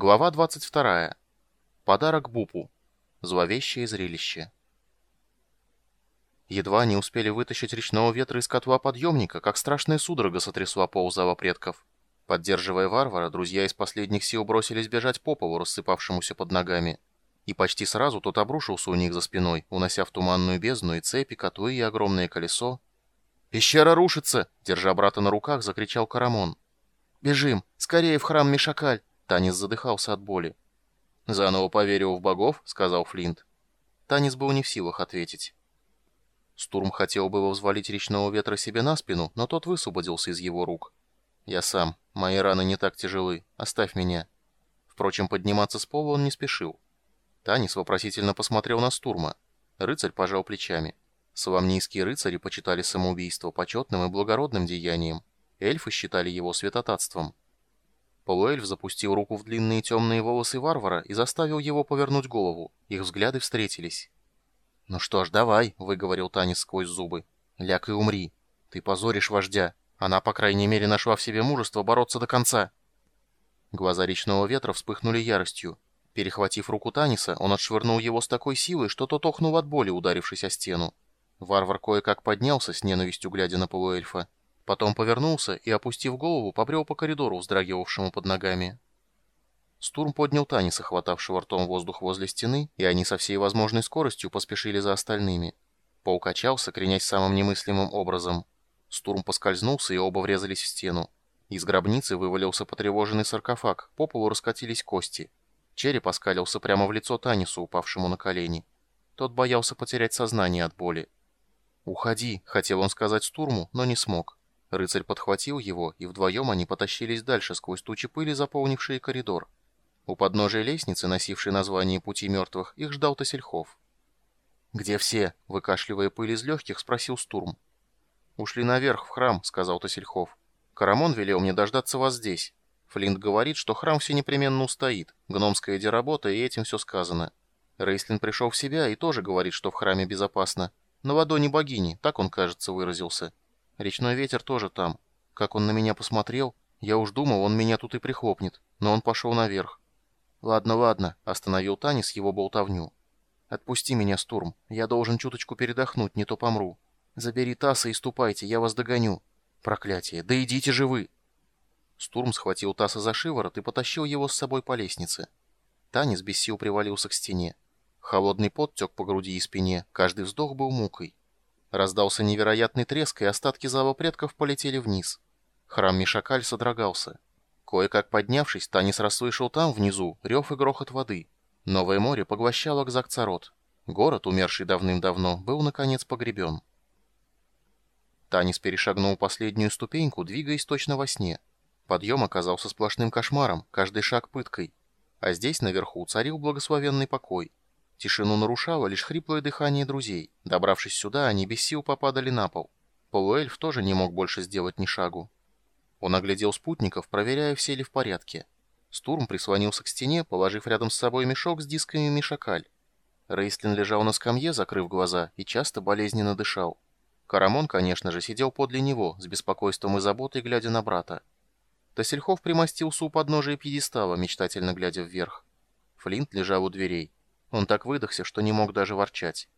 Глава 22. Подарок Бупу. Зловещее зрелище. Едва не успели вытащить речного ветра из котла подъемника, как страшная судорога сотрясла пол зала предков. Поддерживая варвара, друзья из последних сил бросились бежать по полу, рассыпавшемуся под ногами. И почти сразу тот обрушился у них за спиной, унося в туманную бездну и цепи, котлы и огромное колесо. «Пещера рушится!» — держа брата на руках, закричал Карамон. «Бежим! Скорее в храм Мишакаль!» Танис задыхался от боли. «Заново поверил в богов?» — сказал Флинт. Танис был не в силах ответить. Стурм хотел было взвалить речного ветра себе на спину, но тот высвободился из его рук. «Я сам. Мои раны не так тяжелы. Оставь меня». Впрочем, подниматься с пола он не спешил. Танис вопросительно посмотрел на Стурма. Рыцарь пожал плечами. Соломнийские рыцари почитали самоубийство почетным и благородным деянием. Эльфы считали его святотатством. Полуэльф запустил руку в длинные темные волосы варвара и заставил его повернуть голову. Их взгляды встретились. «Ну что ж, давай», — выговорил Танис сквозь зубы. «Ляг и умри. Ты позоришь вождя. Она, по крайней мере, нашла в себе мужество бороться до конца». Глаза речного ветра вспыхнули яростью. Перехватив руку Таниса, он отшвырнул его с такой силой, что тот охнул от боли, ударившись о стену. Варвар кое-как поднялся, с ненавистью глядя на полуэльфа. Потом повернулся и, опустив голову, побрел по коридору, вздрагивавшему под ногами. Стурм поднял Таниса, хватавшего ртом воздух возле стены, и они со всей возможной скоростью поспешили за остальными. Паук качался, кренясь самым немыслимым образом. Стурм поскользнулся, и оба врезались в стену. Из гробницы вывалился потревоженный саркофаг, по полу раскатились кости. Череп оскалился прямо в лицо Танису, упавшему на колени. Тот боялся потерять сознание от боли. «Уходи», — хотел он сказать Стурму, но не смог. Рыцарь подхватил его, и вдвоем они потащились дальше сквозь тучи пыли, заполнившие коридор. У подножия лестницы, носившей название «Пути мертвых», их ждал Тосельхов. «Где все?» — выкашливая пыль из легких, спросил Стурм. «Ушли наверх, в храм», — сказал Тосельхов. «Карамон велел мне дождаться вас здесь. Флинт говорит, что храм все непременно устоит. Гномская деработа, и этим все сказано. Рейслин пришел в себя и тоже говорит, что в храме безопасно. На ладони богини, так он, кажется, выразился». Речной ветер тоже там. Как он на меня посмотрел, я уж думал, он меня тут и прихлопнет, но он пошел наверх. «Ладно, ладно», — остановил Танис его болтовню. «Отпусти меня, Стурм. Я должен чуточку передохнуть, не то помру. Забери Таса и ступайте, я вас догоню. Проклятие, да идите же вы!» Стурм схватил Таса за шиворот и потащил его с собой по лестнице. Танис без сил привалился к стене. Холодный пот тек по груди и спине, каждый вздох был мукой. Раздался невероятный треск, и остатки зала предков полетели вниз. Храм Мишакаль содрогался. Кое-как поднявшись, Танис расслышал там, внизу, рев и грохот воды. Новое море поглощало Кзакцарот. Город, умерший давным-давно, был, наконец, погребен. Танис перешагнул последнюю ступеньку, двигаясь точно во сне. Подъем оказался сплошным кошмаром, каждый шаг пыткой. А здесь, наверху, царил благословенный покой. Тишину нарушало лишь хриплое дыхание друзей. Добравшись сюда, они без сил попадали на пол. Полуэльф тоже не мог больше сделать ни шагу. Он оглядел спутников, проверяя, все ли в порядке. Стурм прислонился к стене, положив рядом с собой мешок с дисками Мишакаль. Рейстлин лежал на скамье, закрыв глаза, и часто болезненно дышал. Карамон, конечно же, сидел подле него, с беспокойством и заботой, глядя на брата. Тассельхов примостился у подножия пьедестала, мечтательно глядя вверх. Флинт лежал у дверей. Он так выдохся, что не мог даже ворчать.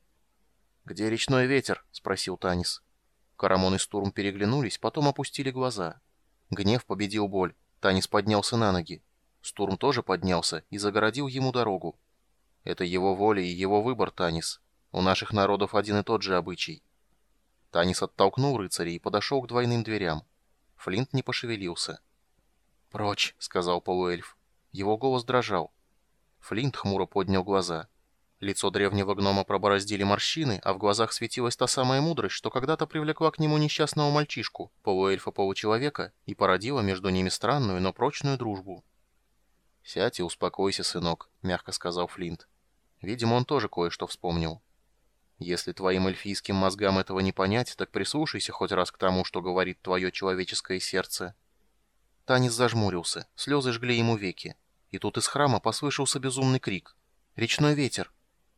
«Где речной ветер?» — спросил Танис. Карамон и Стурм переглянулись, потом опустили глаза. Гнев победил боль. Танис поднялся на ноги. Стурм тоже поднялся и загородил ему дорогу. Это его воля и его выбор, Танис. У наших народов один и тот же обычай. Танис оттолкнул рыцаря и подошел к двойным дверям. Флинт не пошевелился. «Прочь», — сказал полуэльф. Его голос дрожал. Флинт хмуро поднял глаза. Лицо древнего гнома пробороздили морщины, а в глазах светилась та самая мудрость, что когда-то привлекла к нему несчастного мальчишку, полуэльфа-получеловека, и породила между ними странную, но прочную дружбу. «Сядь и успокойся, сынок», — мягко сказал Флинт. Видимо, он тоже кое-что вспомнил. «Если твоим эльфийским мозгам этого не понять, так прислушайся хоть раз к тому, что говорит твое человеческое сердце». Танис зажмурился, слезы жгли ему веки. И тут из храма послышался безумный крик. «Речной ветер!»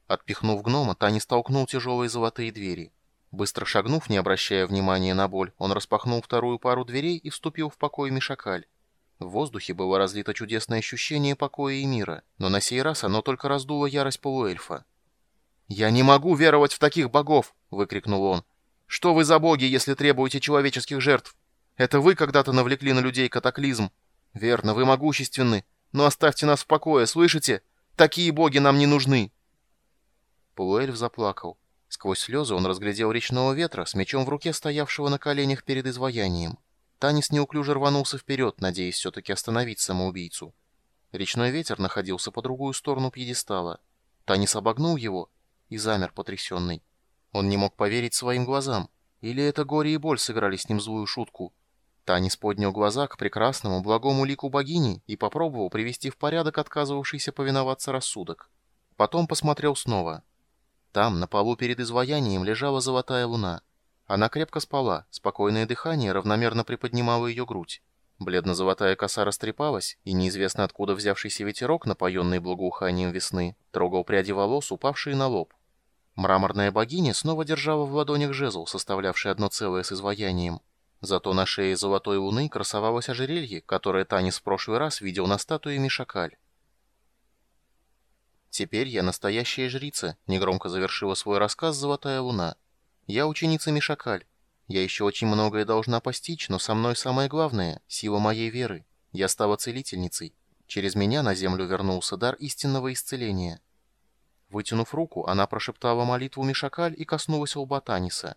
Отпихнув гнома, Тани столкнул тяжелые золотые двери. Быстро шагнув, не обращая внимания на боль, он распахнул вторую пару дверей и вступил в покой Мишакаль. В воздухе было разлито чудесное ощущение покоя и мира, но на сей раз оно только раздуло ярость полуэльфа. «Я не могу веровать в таких богов!» — выкрикнул он. «Что вы за боги, если требуете человеческих жертв? Это вы когда-то навлекли на людей катаклизм. Верно, вы могущественны, но оставьте нас в покое, слышите? Такие боги нам не нужны!» Полуэльф заплакал. Сквозь слезы он разглядел речного ветра с мечом в руке, стоявшего на коленях перед изваянием. Танис неуклюже рванулся вперед, надеясь все-таки остановить самоубийцу. Речной ветер находился по другую сторону пьедестала. Танис обогнул его и замер потрясенный. Он не мог поверить своим глазам. Или это горе и боль сыграли с ним злую шутку? Танис поднял глаза к прекрасному, благому лику богини и попробовал привести в порядок отказывавшийся повиноваться рассудок. Потом посмотрел снова. Там, на полу перед изваянием, лежала золотая луна. Она крепко спала, спокойное дыхание равномерно приподнимало ее грудь. Бледно-золотая коса растрепалась, и неизвестно откуда взявшийся ветерок, напоенный благоуханием весны, трогал пряди волос, упавшие на лоб. Мраморная богиня снова держала в ладонях жезл, составлявший одно целое с изваянием. Зато на шее золотой луны красовалось ожерелье, которое Танис в прошлый раз видел на статуе Мишакаль. «Теперь я настоящая жрица», — негромко завершила свой рассказ «Золотая луна». Я ученица Мишакаль. Я еще очень многое должна постичь, но со мной самое главное — сила моей веры. Я стала целительницей. Через меня на землю вернулся дар истинного исцеления. Вытянув руку, она прошептала молитву Мишакаль и коснулась лба Таниса.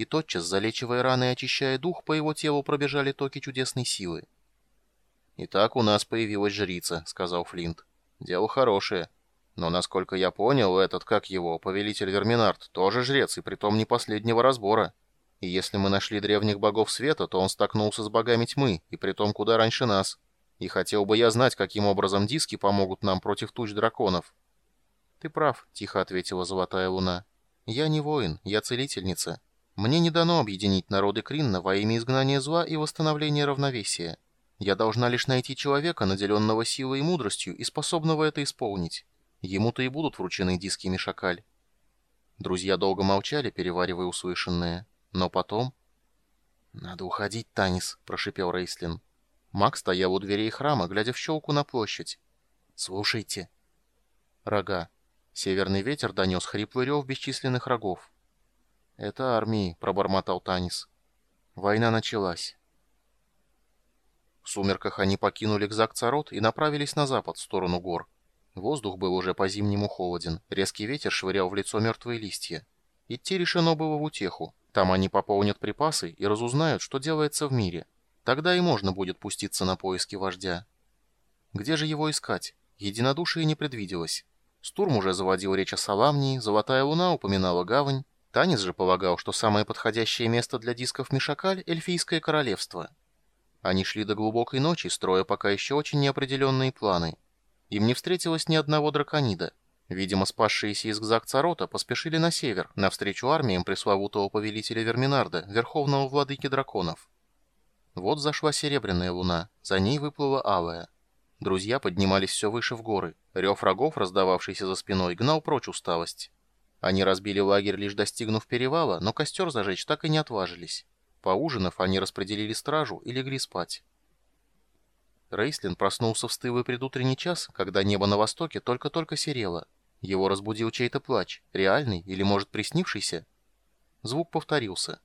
И тотчас, залечивая раны и очищая дух, по его телу пробежали токи чудесной силы. «Итак, у нас появилась жрица», — сказал Флинт. «Дело хорошее». Но, насколько я понял, этот, как его, повелитель Верминард, тоже жрец, и притом не последнего разбора. И если мы нашли древних богов света, то он столкнулся с богами тьмы, и притом куда раньше нас. И хотел бы я знать, каким образом диски помогут нам против туч драконов. «Ты прав», — тихо ответила Золотая Луна. «Я не воин, я целительница. Мне не дано объединить народы Кринна во имя изгнания зла и восстановления равновесия. Я должна лишь найти человека, наделенного силой и мудростью, и способного это исполнить. Ему-то и будут вручены диски Мишакаль. Друзья долго молчали, переваривая услышанное. Но потом... «Надо уходить, Танис», — прошипел Рейслин. Мак стоял у дверей храма, глядя в щелку на площадь. «Слушайте». Рога. Северный ветер донес хриплый рев бесчисленных рогов. «Это армии», — пробормотал Танис. Война началась. В сумерках они покинули Кзак-Царот и направились на запад, в сторону гор. Воздух был уже по-зимнему холоден, резкий ветер швырял в лицо мертвые листья. Идти решено было в утеху. Там они пополнят припасы и разузнают, что делается в мире. Тогда и можно будет пуститься на поиски вождя. Где же его искать? Единодушие не предвиделось. Стурм уже заводил речь о Саламнии, Золотая Луна упоминала гавань. Танис же полагал, что самое подходящее место для дисков Мишакаль — Эльфийское королевство. Они шли до глубокой ночи, строя пока еще очень неопределенные планы — им не встретилось ни одного драконида. Видимо, спасшиеся из Гзак-Царота поспешили на север, навстречу армиям пресловутого повелителя Верминарда, верховного владыки драконов. Вот зашла серебряная луна, за ней выплыла алая. Друзья поднимались все выше в горы. Рев врагов, раздававшийся за спиной, гнал прочь усталость. Они разбили лагерь, лишь достигнув перевала, но костер зажечь так и не отважились. Поужинав, они распределили стражу и легли спать. Рейслин проснулся в стылый предутренний час, когда небо на востоке только-только серело. Его разбудил чей-то плач, реальный или, может, приснившийся. Звук повторился.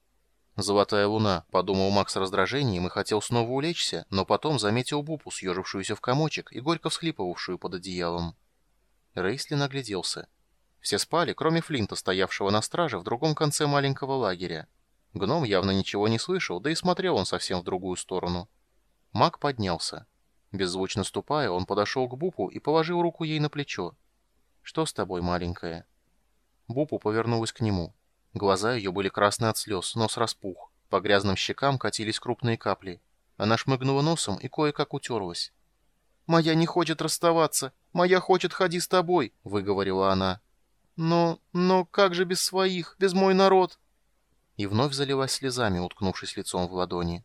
«Золотая луна», — подумал Макс с раздражением и хотел снова улечься, но потом заметил Бупу, съежившуюся в комочек и горько всхлипывавшую под одеялом. Рейслин огляделся. Все спали, кроме Флинта, стоявшего на страже в другом конце маленького лагеря. Гном явно ничего не слышал, да и смотрел он совсем в другую сторону. Маг поднялся. Беззвучно ступая, он подошел к Бупу и положил руку ей на плечо. «Что с тобой, маленькая?» Бупу повернулась к нему. Глаза ее были красны от слез, нос распух. По грязным щекам катились крупные капли. Она шмыгнула носом и кое-как утерлась. «Моя не хочет расставаться! Моя хочет ходи с тобой!» — выговорила она. «Но... но как же без своих, без мой народ?» И вновь залилась слезами, уткнувшись лицом в ладони.